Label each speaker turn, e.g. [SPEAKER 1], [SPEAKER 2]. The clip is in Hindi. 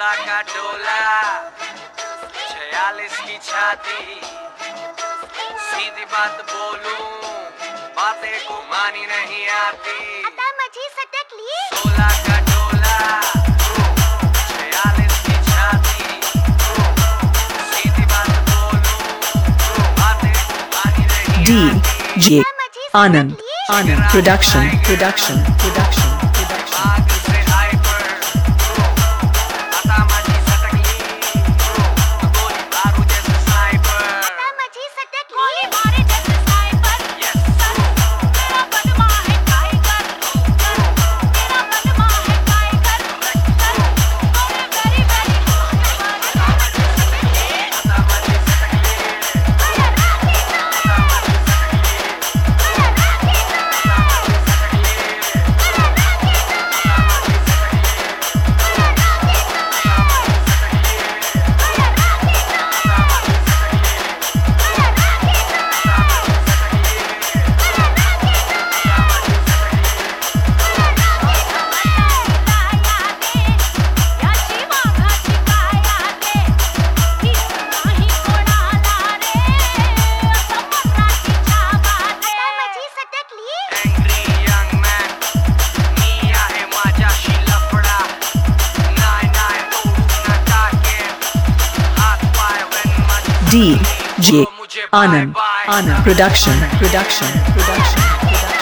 [SPEAKER 1] डोला का डोला छियालीस की छाती सीधी बात बोलूँ बातें को मानी नहीं आती
[SPEAKER 2] डोला
[SPEAKER 3] का डोला
[SPEAKER 2] DJ
[SPEAKER 3] Anand
[SPEAKER 2] Anand Production Production Production D
[SPEAKER 1] G
[SPEAKER 2] Anand. Anand. Production. Production. Production. Production